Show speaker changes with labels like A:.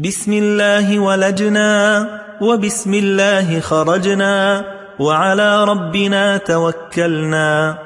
A: بسم الله ولجنا وبسم الله خرجنا وعلى ربنا توكلنا.